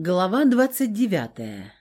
Глава двадцать девятая.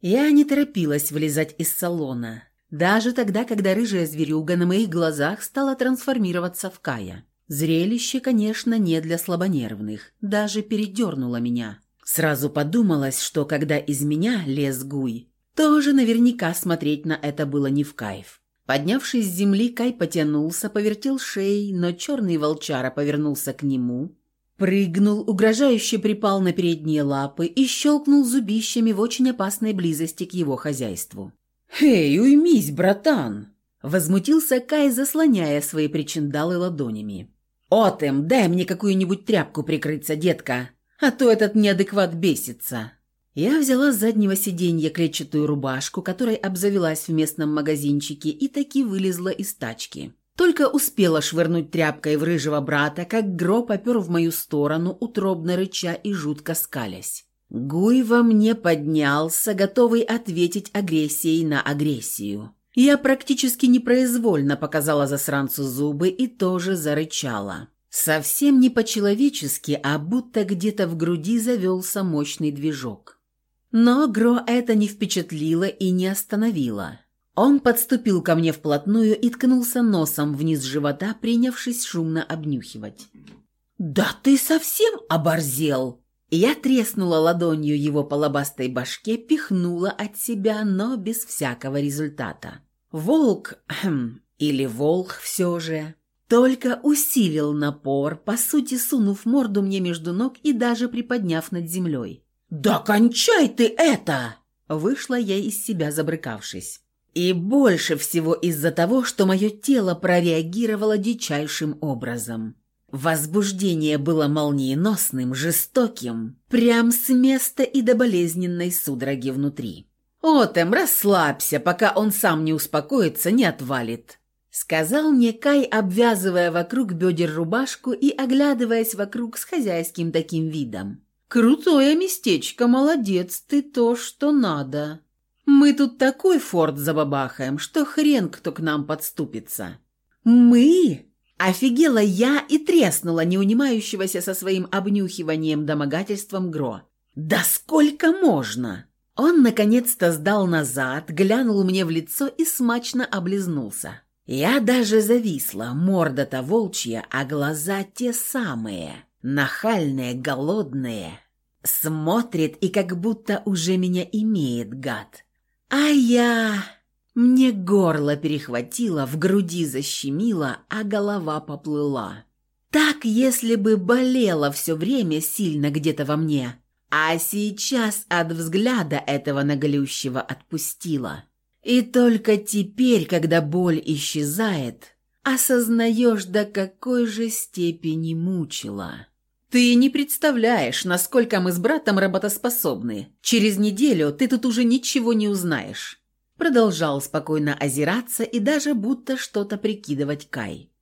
Я не торопилась вылезать из салона, даже тогда, когда рыжая зверюга на моих глазах стала трансформироваться в Кая. Зрелище, конечно, не для слабонервных, даже передернуло меня. Сразу подумалось, что когда из меня лез Гуй, тоже наверняка смотреть на это было не в кайф. Поднявшись с земли, Кай потянулся, повертел шеей, но черный волчара повернулся к нему, Прыгнул, угрожающе припал на передние лапы и щелкнул зубищами в очень опасной близости к его хозяйству. «Эй, уймись, братан!» Возмутился Кай, заслоняя свои причиндалы ладонями. «Отем, дай мне какую-нибудь тряпку прикрыться, детка, а то этот неадекват бесится». Я взяла с заднего сиденья клетчатую рубашку, которой обзавелась в местном магазинчике, и таки вылезла из тачки. Только успела швырнуть тряпкой в рыжего брата, как Гро попер в мою сторону, утробно рыча и жутко скалясь. Гуй во мне поднялся, готовый ответить агрессией на агрессию. Я практически непроизвольно показала засранцу зубы и тоже зарычала. Совсем не по-человечески, а будто где-то в груди завелся мощный движок. Но Гро это не впечатлило и не остановило. Он подступил ко мне вплотную и ткнулся носом вниз живота, принявшись шумно обнюхивать. «Да ты совсем оборзел!» Я треснула ладонью его по лобастой башке, пихнула от себя, но без всякого результата. Волк, хм, или волк все же, только усилил напор, по сути сунув морду мне между ног и даже приподняв над землей. «Да кончай ты это!» Вышла я из себя, забрыкавшись. И больше всего из-за того, что мое тело прореагировало дичайшим образом. Возбуждение было молниеносным, жестоким, прям с места и до болезненной судороги внутри. «Отем, расслабься, пока он сам не успокоится, не отвалит», — сказал мне Кай, обвязывая вокруг бедер рубашку и оглядываясь вокруг с хозяйским таким видом. «Крутое местечко, молодец, ты то, что надо». Мы тут такой форт забабахаем, что хрен кто к нам подступится». «Мы?» Офигела я и треснула не унимающегося со своим обнюхиванием домогательством Гро. «Да сколько можно?» Он наконец-то сдал назад, глянул мне в лицо и смачно облизнулся. Я даже зависла, морда-то волчья, а глаза те самые, нахальные, голодные. Смотрит и как будто уже меня имеет, гад. А я... Мне горло перехватило, в груди защемило, а голова поплыла. Так, если бы болело все время сильно где-то во мне, а сейчас от взгляда этого наглющего отпустила. И только теперь, когда боль исчезает, осознаешь, до какой же степени мучила. «Ты не представляешь, насколько мы с братом работоспособны. Через неделю ты тут уже ничего не узнаешь». Продолжал спокойно озираться и даже будто что-то прикидывать Кай.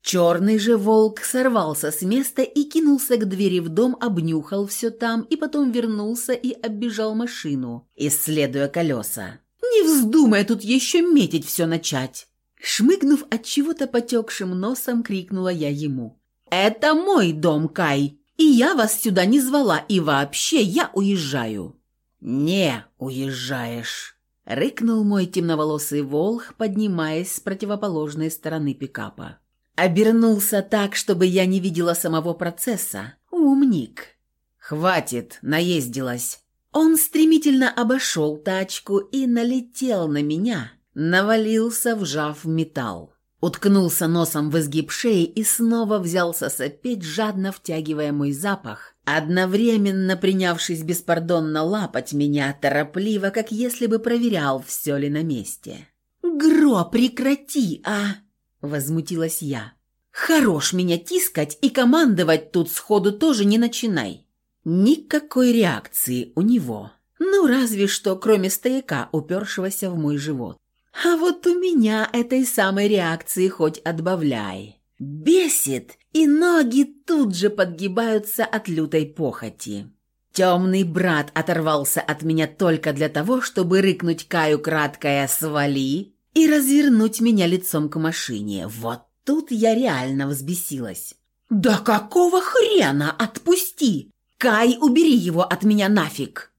Черный же волк сорвался с места и кинулся к двери в дом, обнюхал все там и потом вернулся и оббежал машину, исследуя колеса. «Не вздумай тут еще метить все начать!» Шмыгнув от чего-то потекшим носом, крикнула я ему. «Это мой дом, Кай! И я вас сюда не звала, и вообще я уезжаю». «Не уезжаешь», — рыкнул мой темноволосый волх, поднимаясь с противоположной стороны пикапа. Обернулся так, чтобы я не видела самого процесса. Умник. «Хватит, наездилась». Он стремительно обошел тачку и налетел на меня, навалился, вжав металл. Уткнулся носом в изгиб шеи и снова взялся сопеть, жадно втягивая мой запах, одновременно принявшись беспардонно лапать меня торопливо, как если бы проверял, все ли на месте. «Гро, прекрати, а!» – возмутилась я. «Хорош меня тискать и командовать тут сходу тоже не начинай». Никакой реакции у него. Ну, разве что, кроме стояка, упершегося в мой живот. А вот у меня этой самой реакции хоть отбавляй. Бесит, и ноги тут же подгибаются от лютой похоти. Темный брат оторвался от меня только для того, чтобы рыкнуть Каю краткое «свали» и развернуть меня лицом к машине. Вот тут я реально взбесилась. «Да какого хрена? Отпусти! Кай, убери его от меня нафиг!»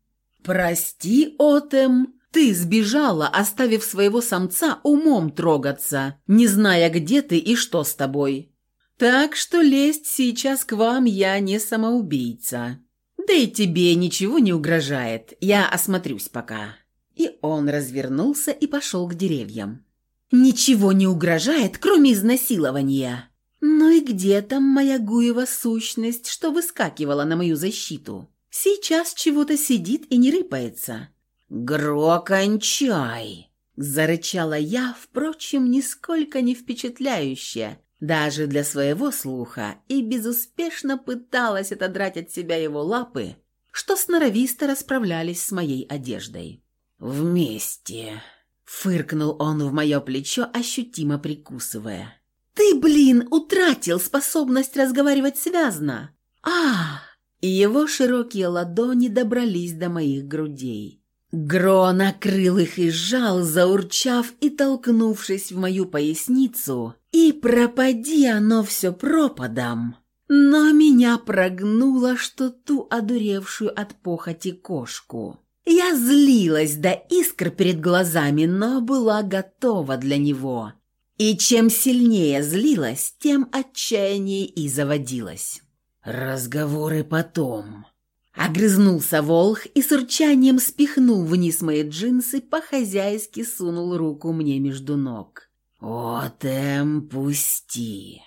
«Прости, Отем, ты сбежала, оставив своего самца умом трогаться, не зная, где ты и что с тобой. Так что лезть сейчас к вам я не самоубийца. Да и тебе ничего не угрожает, я осмотрюсь пока». И он развернулся и пошел к деревьям. «Ничего не угрожает, кроме изнасилования». «Ну и где там моя Гуева сущность, что выскакивала на мою защиту? Сейчас чего-то сидит и не рыпается». «Гро, кончай!» – зарычала я, впрочем, нисколько не впечатляющая, даже для своего слуха, и безуспешно пыталась отодрать от себя его лапы, что сноровисто расправлялись с моей одеждой. «Вместе!» – фыркнул он в мое плечо, ощутимо прикусывая. «Ты, блин, утратил способность разговаривать связно!» а И его широкие ладони добрались до моих грудей. Гро накрыл их и сжал, заурчав и толкнувшись в мою поясницу, и пропади оно все пропадом. Но меня прогнуло, что ту одуревшую от похоти кошку. Я злилась до искр перед глазами, но была готова для него. И чем сильнее злилась, тем отчаяннее и заводилась. «Разговоры потом», Огрызнулся волх и с урчанием спихнул вниз мои джинсы, по-хозяйски сунул руку мне между ног. «Вот эм, пусти».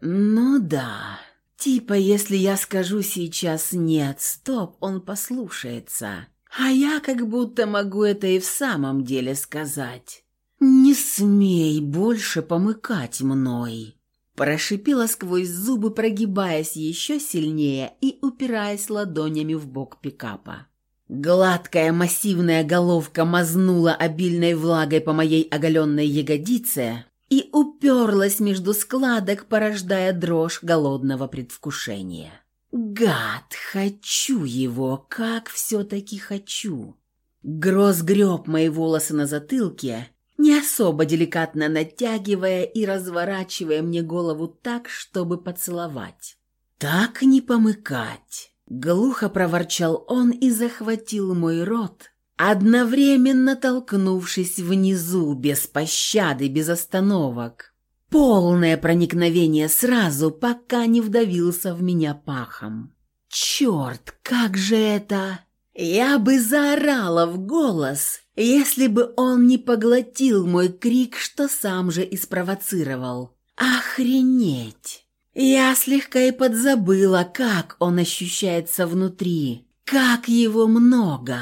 «Ну да. Типа, если я скажу сейчас «нет, стоп», он послушается. А я как будто могу это и в самом деле сказать. Не смей больше помыкать мной». Прошипела сквозь зубы, прогибаясь еще сильнее и упираясь ладонями в бок пикапа. Гладкая массивная головка мазнула обильной влагой по моей оголенной ягодице и уперлась между складок, порождая дрожь голодного предвкушения. «Гад! Хочу его! Как все-таки хочу!» Гроз греб мои волосы на затылке не особо деликатно натягивая и разворачивая мне голову так, чтобы поцеловать. «Так не помыкать!» Глухо проворчал он и захватил мой рот, одновременно толкнувшись внизу, без пощады, без остановок. Полное проникновение сразу, пока не вдавился в меня пахом. «Черт, как же это!» Я бы заорала в голос, если бы он не поглотил мой крик, что сам же и спровоцировал. Охренеть! Я слегка и подзабыла, как он ощущается внутри, как его много.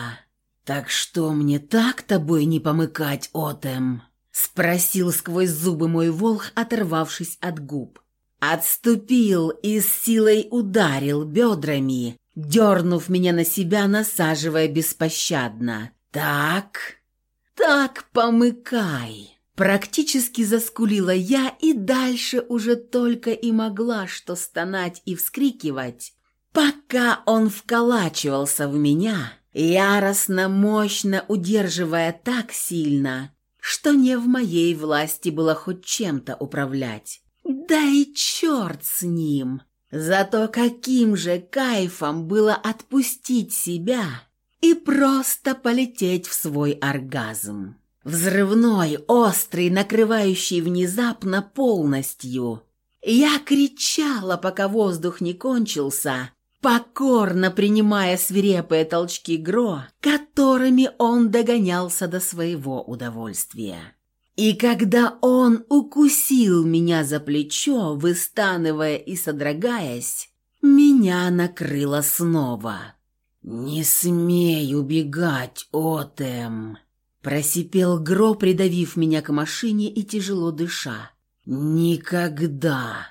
«Так что мне так тобой не помыкать, Отем?» — спросил сквозь зубы мой волх, оторвавшись от губ. Отступил и с силой ударил бедрами, дернув меня на себя, насаживая беспощадно. «Так, так, помыкай!» Практически заскулила я и дальше уже только и могла что стонать и вскрикивать, пока он вколачивался в меня, яростно, мощно удерживая так сильно, что не в моей власти было хоть чем-то управлять. Да и черт с ним! Зато каким же кайфом было отпустить себя и просто полететь в свой оргазм. Взрывной, острый, накрывающий внезапно полностью. Я кричала, пока воздух не кончился, покорно принимая свирепые толчки Гро, которыми он догонялся до своего удовольствия. И когда он укусил меня за плечо, выстанывая и содрогаясь, меня накрыло снова. «Не смей убегать, Отем!» Просипел Гро, придавив меня к машине и тяжело дыша. «Никогда!»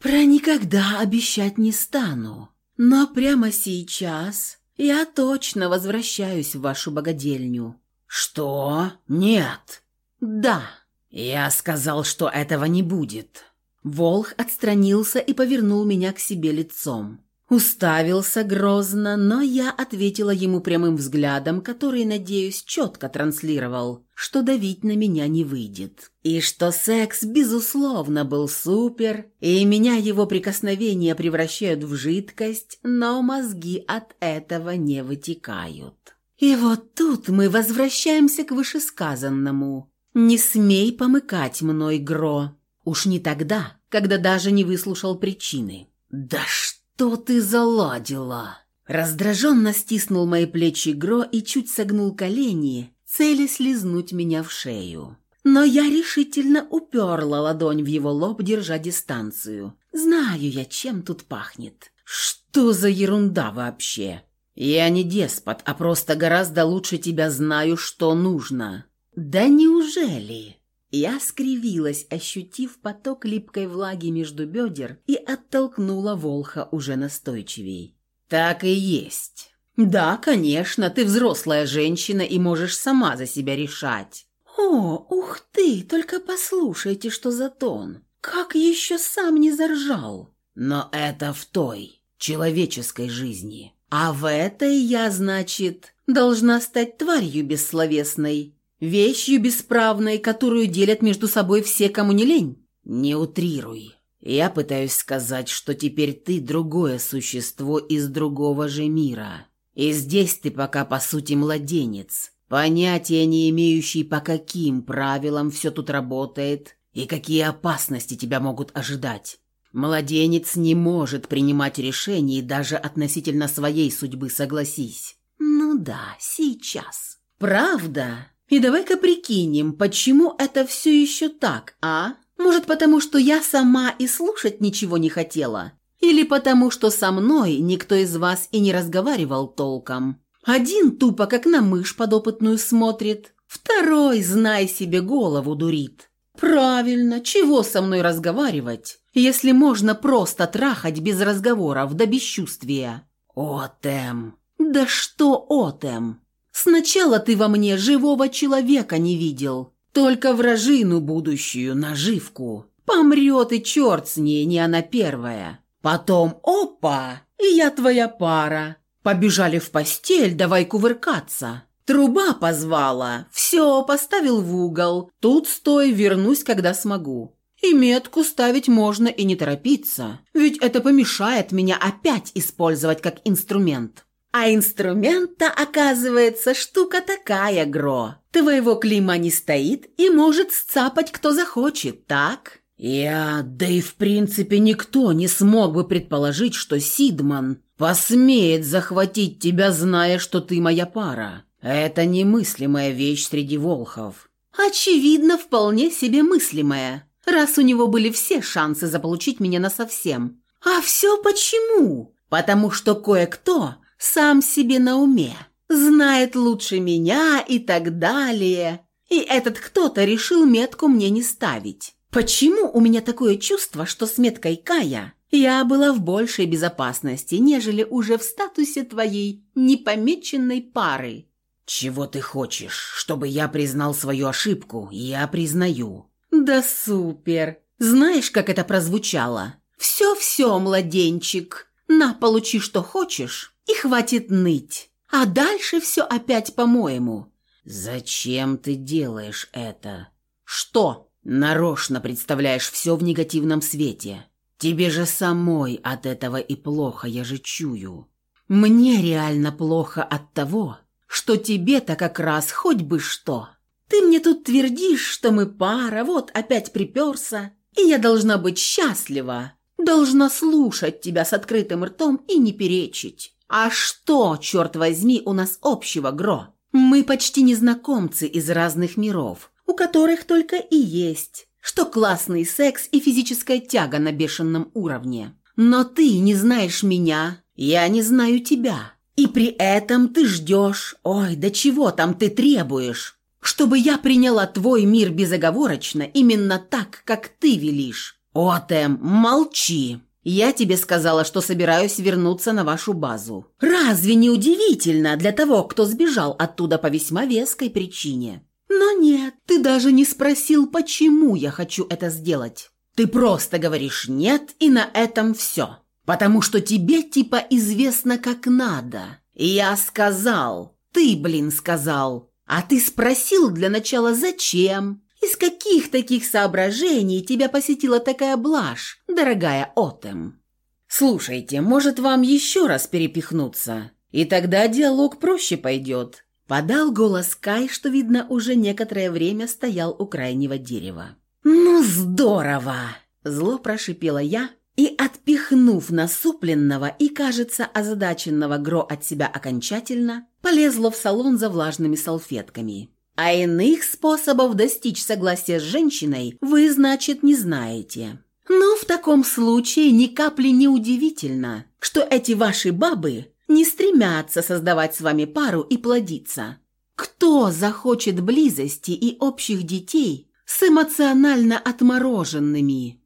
«Про никогда обещать не стану, но прямо сейчас я точно возвращаюсь в вашу богадельню». «Что? Нет!» «Да». «Я сказал, что этого не будет». Волх отстранился и повернул меня к себе лицом. Уставился грозно, но я ответила ему прямым взглядом, который, надеюсь, четко транслировал, что давить на меня не выйдет. И что секс, безусловно, был супер, и меня его прикосновения превращают в жидкость, но мозги от этого не вытекают. И вот тут мы возвращаемся к вышесказанному. «Не смей помыкать мной, Гро. Уж не тогда, когда даже не выслушал причины». «Да что?» «Что ты заладила?» Раздраженно стиснул мои плечи Гро и чуть согнул колени, цели слизнуть меня в шею. Но я решительно уперла ладонь в его лоб, держа дистанцию. Знаю я, чем тут пахнет. Что за ерунда вообще? Я не деспот, а просто гораздо лучше тебя знаю, что нужно. Да неужели? Я скривилась, ощутив поток липкой влаги между бедер и оттолкнула Волха уже настойчивей. «Так и есть. Да, конечно, ты взрослая женщина и можешь сама за себя решать». «О, ух ты, только послушайте, что за тон. Как еще сам не заржал». «Но это в той, человеческой жизни. А в этой я, значит, должна стать тварью бессловесной, Вещью бесправной, которую делят между собой все, кому не лень? Не утрируй. Я пытаюсь сказать, что теперь ты другое существо из другого же мира. И здесь ты пока по сути младенец, понятия не имеющий, по каким правилам все тут работает и какие опасности тебя могут ожидать. Младенец не может принимать решений даже относительно своей судьбы, согласись. Ну да, сейчас. Правда? И давай-ка прикинем, почему это все еще так, а? Может, потому что я сама и слушать ничего не хотела? Или потому что со мной никто из вас и не разговаривал толком? Один тупо как на мышь подопытную смотрит, второй, знай себе, голову дурит. Правильно, чего со мной разговаривать, если можно просто трахать без разговоров да бесчувствия? Отем. Да что Отем? Сначала ты во мне живого человека не видел, только вражину будущую, наживку. Помрет и черт с ней, не она первая. Потом опа, и я твоя пара. Побежали в постель, давай кувыркаться. Труба позвала. Все, поставил в угол. Тут стой, вернусь, когда смогу. И метку ставить можно и не торопиться, ведь это помешает меня опять использовать как инструмент. А инструмент-то, оказывается, штука такая, Гро. Твоего клима не стоит и может сцапать кто захочет, так? Я, да и в принципе никто не смог бы предположить, что Сидман посмеет захватить тебя, зная, что ты моя пара. Это немыслимая вещь среди волхов. Очевидно, вполне себе мыслимая, раз у него были все шансы заполучить меня насовсем. А все почему? Потому что кое-кто сам себе на уме, знает лучше меня и так далее. И этот кто-то решил метку мне не ставить. Почему у меня такое чувство, что с меткой Кая я была в большей безопасности, нежели уже в статусе твоей непомеченной пары? Чего ты хочешь, чтобы я признал свою ошибку? Я признаю. Да супер. Знаешь, как это прозвучало? Все-все, младенчик. На, получи, что хочешь, и хватит ныть. А дальше все опять по-моему. Зачем ты делаешь это? Что? Нарочно представляешь все в негативном свете. Тебе же самой от этого и плохо, я же чую. Мне реально плохо от того, что тебе-то как раз хоть бы что. Ты мне тут твердишь, что мы пара, вот опять приперся, и я должна быть счастлива, должна слушать тебя с открытым ртом и не перечить. «А что, черт возьми, у нас общего, Гро? Мы почти незнакомцы из разных миров, у которых только и есть, что классный секс и физическая тяга на бешеном уровне. Но ты не знаешь меня, я не знаю тебя. И при этом ты ждешь, ой, да чего там ты требуешь, чтобы я приняла твой мир безоговорочно именно так, как ты велишь. Отем, молчи!» Я тебе сказала, что собираюсь вернуться на вашу базу. Разве не удивительно для того, кто сбежал оттуда по весьма веской причине? Но нет, ты даже не спросил, почему я хочу это сделать. Ты просто говоришь «нет» и на этом все. Потому что тебе типа известно как надо. Я сказал. Ты, блин, сказал. А ты спросил для начала зачем? Из каких таких соображений тебя посетила такая блажь, дорогая Отем? Слушайте, может вам еще раз перепихнуться? И тогда диалог проще пойдет. Подал голос Кай, что, видно, уже некоторое время стоял у крайнего дерева. «Ну, здорово!» Зло прошипела я и, отпихнув насупленного и, кажется, озадаченного Гро от себя окончательно, полезла в салон за влажными салфетками. А иных способов достичь согласия с женщиной вы, значит, не знаете. Ну, в таком случае ни капли не удивительно, что эти ваши бабы не стремятся создавать с вами пару и плодиться. Кто захочет близости и общих детей с эмоционально отмороженными?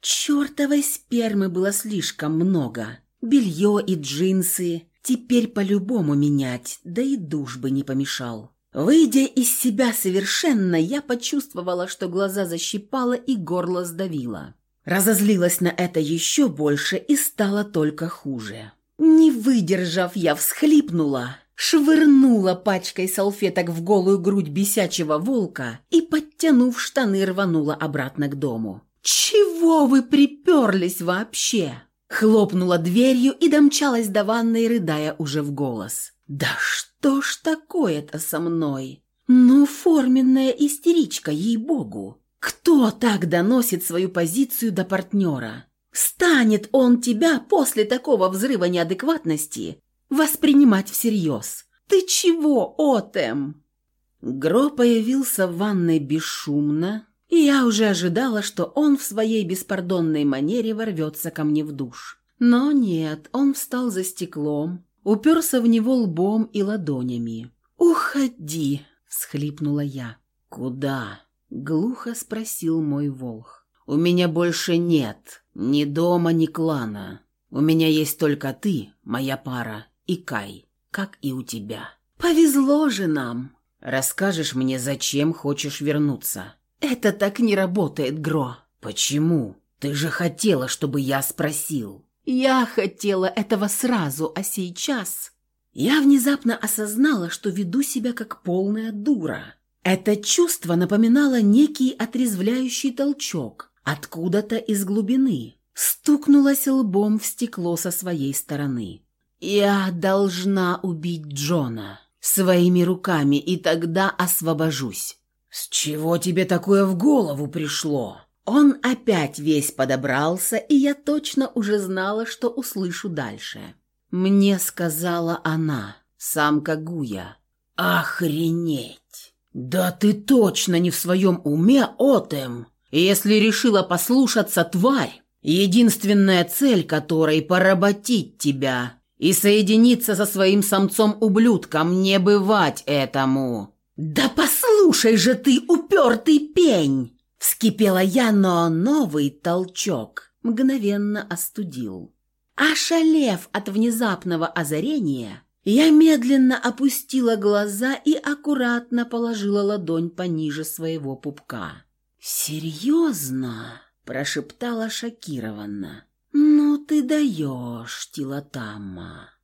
Чертовой спермы было слишком много. Белье и джинсы теперь по-любому менять, да и душ бы не помешал. Выйдя из себя совершенно, я почувствовала, что глаза защипало и горло сдавило. Разозлилась на это еще больше и стало только хуже. Не выдержав, я всхлипнула, швырнула пачкой салфеток в голую грудь бесячего волка и, подтянув штаны, рванула обратно к дому. «Чего вы приперлись вообще?» Хлопнула дверью и домчалась до ванной, рыдая уже в голос. «Да что ж такое-то со мной? Ну, форменная истеричка, ей-богу! Кто так доносит свою позицию до партнера? Станет он тебя после такого взрыва неадекватности воспринимать всерьез? Ты чего, Отем?» Гро появился в ванной бесшумно, и я уже ожидала, что он в своей беспардонной манере ворвется ко мне в душ. Но нет, он встал за стеклом, уперся в него лбом и ладонями. «Уходи!» – всхлипнула я. «Куда?» – глухо спросил мой волх. «У меня больше нет ни дома, ни клана. У меня есть только ты, моя пара, и Кай, как и у тебя. Повезло же нам!» «Расскажешь мне, зачем хочешь вернуться?» «Это так не работает, Гро». «Почему? Ты же хотела, чтобы я спросил». «Я хотела этого сразу, а сейчас...» Я внезапно осознала, что веду себя как полная дура. Это чувство напоминало некий отрезвляющий толчок откуда-то из глубины. Стукнулась лбом в стекло со своей стороны. «Я должна убить Джона своими руками, и тогда освобожусь. «С чего тебе такое в голову пришло?» Он опять весь подобрался, и я точно уже знала, что услышу дальше. Мне сказала она, самка Гуя. «Охренеть! Да ты точно не в своем уме, Отем! Если решила послушаться тварь, единственная цель которой – поработить тебя и соединиться со своим самцом-ублюдком, не бывать этому!» «Да послушай же ты, упертый пень!» Вскипела я, но новый толчок мгновенно остудил. Ошалев от внезапного озарения, я медленно опустила глаза и аккуратно положила ладонь пониже своего пупка. «Серьезно?» – прошептала шокированно. «Ну ты даешь, Тилотамма!»